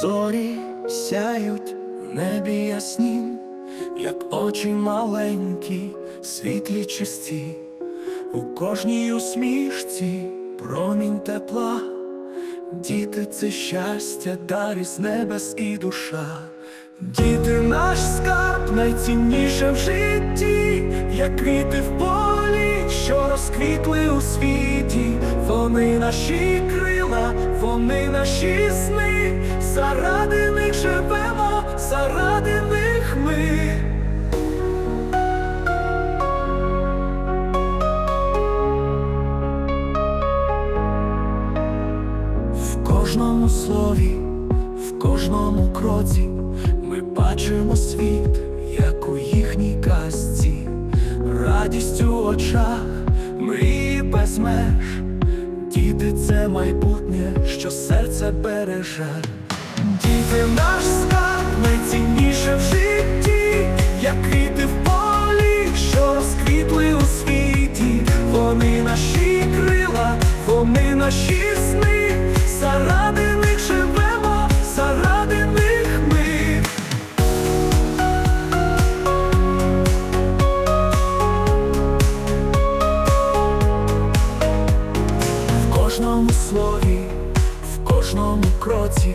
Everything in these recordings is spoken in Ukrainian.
Зорі сяють в небі яснім, як очі маленькі, світлі чисті, у кожній усмішці промінь тепла, діти це щастя, дар із небес і душа. Діти наш скарб найцінніше в житті, як квіти в полі, що розквітли у світі, вони наші крила, вони наші сни, заради них живемо, заради них ми. В кожному слові, в кожному кроці ми бачимо світ, як у їхній казці, радість у очах, мрії без меж, діти це майбутнє, що серце береже. Найцінніше в житті, як квіти в полі, що розквітли у світі, вони наші крила, вони наші сни, заради них живемо, заради них ми. В кожному слові, кожному кроці.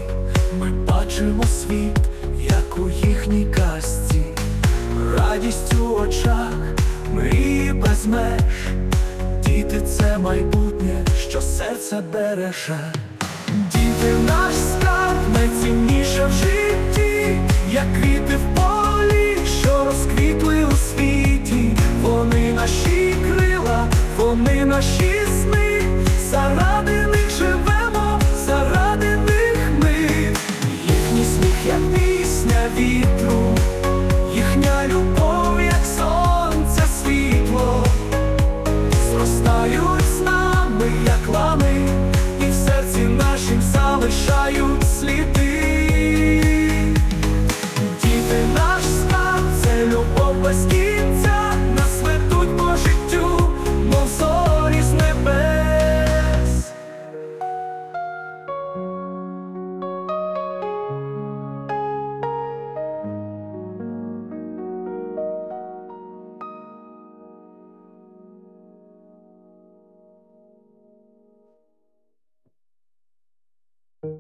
Ми бачимо світ, як у їхній казці, радість у очах, мрії без меж, діти це майбутнє, що серце береже. Діти наш скарб найцінніше в житті, як квіти в полі, що розквітли у світі, вони наші крила, вони наші залишають сліди.